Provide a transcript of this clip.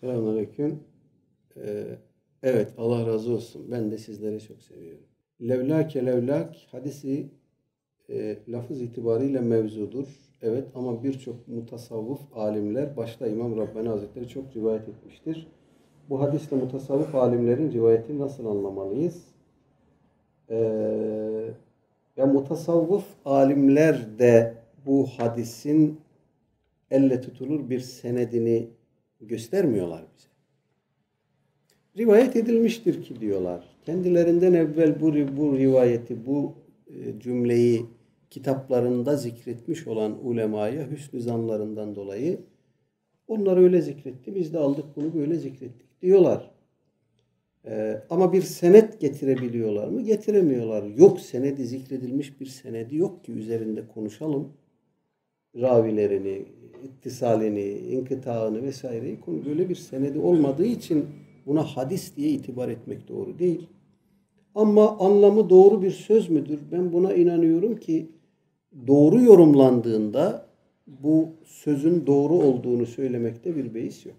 Selamünaleyküm. Ee, evet Allah razı olsun. Ben de sizleri çok seviyorum. Levlake levlak hadisi e, lafız itibariyle mevzudur. Evet ama birçok mutasavvıf alimler başta İmam Rabbani Hazretleri çok rivayet etmiştir. Bu hadisle mutasavvıf alimlerin rivayetini nasıl anlamalıyız? Ee, ya mutasavvıf alimler de bu hadisin elle tutulur bir senedini göstermiyorlar bize. Rivayet edilmiştir ki diyorlar. Kendilerinden evvel bu, bu rivayeti, bu e, cümleyi kitaplarında zikretmiş olan ulemaya hüsnü zanlarından dolayı onlar öyle zikretti. Biz de aldık bunu böyle zikrettik diyorlar. Ee, ama bir senet getirebiliyorlar mı? Getiremiyorlar. Yok senedi zikredilmiş bir senedi yok ki üzerinde konuşalım. Ravilerini, ittisalini, inkıtağını vesaireyi konu böyle bir senedi olmadığı için buna hadis diye itibar etmek doğru değil. Ama anlamı doğru bir söz müdür? Ben buna inanıyorum ki doğru yorumlandığında bu sözün doğru olduğunu söylemekte bir beis yok.